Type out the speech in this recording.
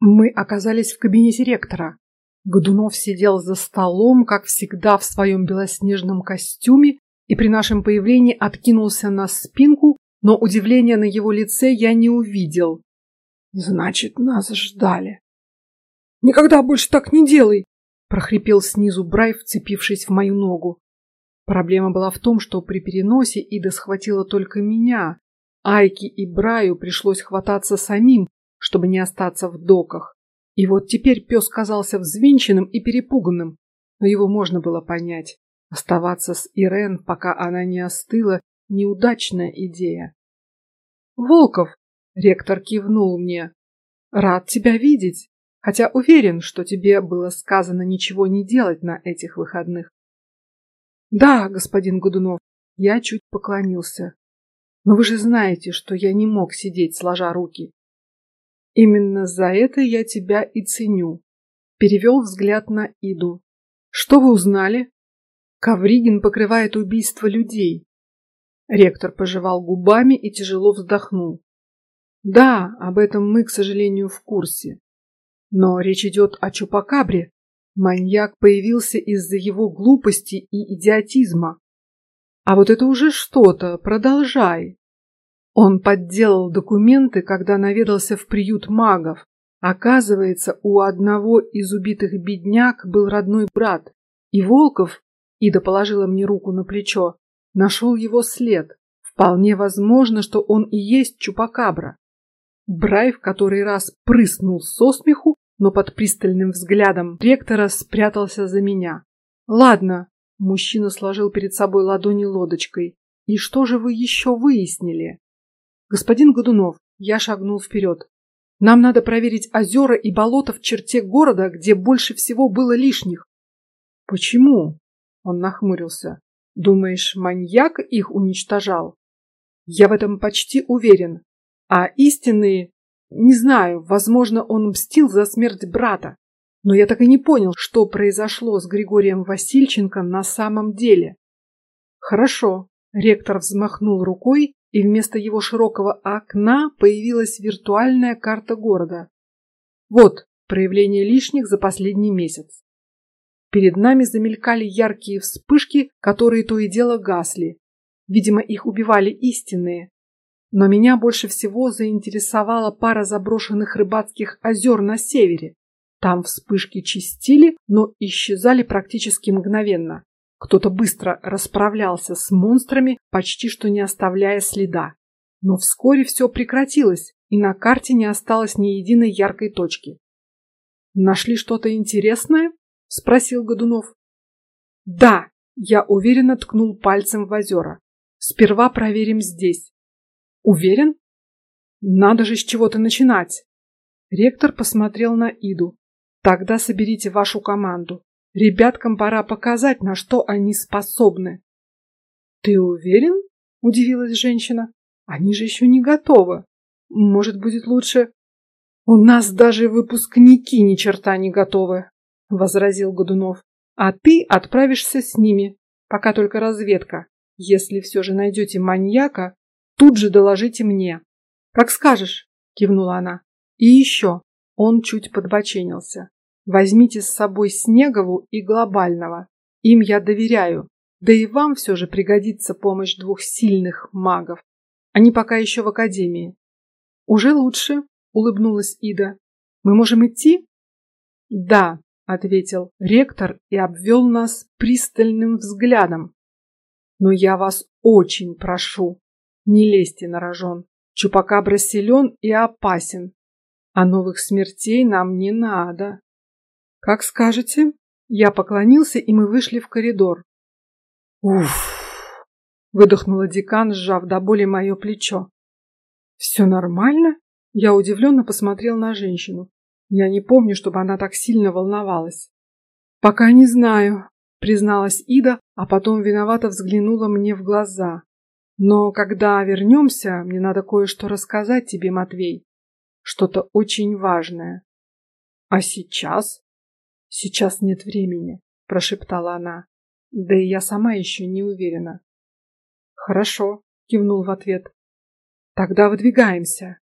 Мы оказались в кабинете ректора. Годунов сидел за столом, как всегда, в своем белоснежном костюме, и при нашем появлении откинулся на спинку, но удивления на его лице я не увидел. Значит, нас ждали. Никогда больше так не делай, прохрипел снизу Брай, вцепившись в мою ногу. Проблема была в том, что при переносе Ида схватила только меня. Айки и Браю пришлось хвататься самим, чтобы не остаться в доках. И вот теперь пес казался взвинченным и перепуганным, но его можно было понять. Оставаться с Ирен, пока она не остыла, неудачная идея. Волков, ректор кивнул мне. Рад тебя видеть, хотя уверен, что тебе было сказано ничего не делать на этих выходных. Да, господин Годунов, я чуть поклонился. Но вы же знаете, что я не мог сидеть сложа руки. Именно за это я тебя и ценю. Перевел взгляд на Иду. Что вы узнали? Ковригин покрывает убийство людей. Ректор пожевал губами и тяжело вздохнул. Да, об этом мы, к сожалению, в курсе. Но речь идет о чупакабре. Маньяк появился из-за его глупости и идиотизма. А вот это уже что-то. Продолжай. Он подделал документы, когда наведался в приют магов. Оказывается, у одного из убитых бедняк был родной брат, и Волков, Ида положила мне руку на плечо, нашел его след. Вполне возможно, что он и есть чупакабра. Брай в который раз прыснул со смеху, но под пристальным взглядом ректора спрятался за меня. Ладно, мужчина сложил перед собой ладони лодочкой. И что же вы еще выяснили? Господин Годунов, я шагнул вперед. Нам надо проверить озера и болота в черте города, где больше всего было лишних. Почему? Он нахмурился. Думаешь, маньяк их уничтожал? Я в этом почти уверен. А истинные, не знаю, возможно, он мстил за смерть брата. Но я так и не понял, что произошло с Григорием Васильченко на самом деле. Хорошо. Ректор взмахнул рукой, и вместо его широкого окна появилась виртуальная карта города. Вот проявление лишних за последний месяц. Перед нами замелькали яркие вспышки, которые то и дело гасли. Видимо, их убивали истинные. Но меня больше всего заинтересовала пара заброшенных рыбацких озер на севере. Там вспышки чистили, но исчезали практически мгновенно. Кто-то быстро расправлялся с монстрами, почти что не оставляя следа. Но вскоре все прекратилось, и на карте не осталось ни единой яркой точки. Нашли что-то интересное? – спросил Годунов. Да, я уверенно ткнул пальцем в озера. Сперва проверим здесь. Уверен? Надо же с чего-то начинать. Ректор посмотрел на Иду. Тогда соберите вашу команду. Ребяткам пора показать, на что они способны. Ты уверен? Удивилась женщина. Они же еще не готовы. Может, будет лучше? У нас даже выпускники ни черта не готовы, возразил Годунов. А ты отправишься с ними, пока только разведка. Если все же найдете маньяка, тут же доложите мне. Как скажешь, кивнула она. И еще, он чуть подбоченился. Возьмите с собой Снегову и Глобального. Им я доверяю. Да и вам все же пригодится помощь двух сильных магов. Они пока еще в академии. Уже лучше, улыбнулась Ида. Мы можем идти? Да, ответил ректор и обвел нас пристальным взглядом. Но я вас очень прошу, не лезьте на рожон. Чупакабра силен и опасен, а новых смертей нам не надо. Как скажете. Я поклонился, и мы вышли в коридор. Уф! Выдохнула декан, сжав до боли мое плечо. Все нормально? Я удивленно посмотрел на женщину. Я не помню, чтобы она так сильно волновалась. Пока не знаю, призналась Ида, а потом виновато взглянула мне в глаза. Но когда вернемся, мне надо кое-что рассказать тебе, Матвей, что-то очень важное. А сейчас? Сейчас нет времени, прошептала она. Да и я сама еще не уверена. Хорошо, кивнул в ответ. Тогда выдвигаемся.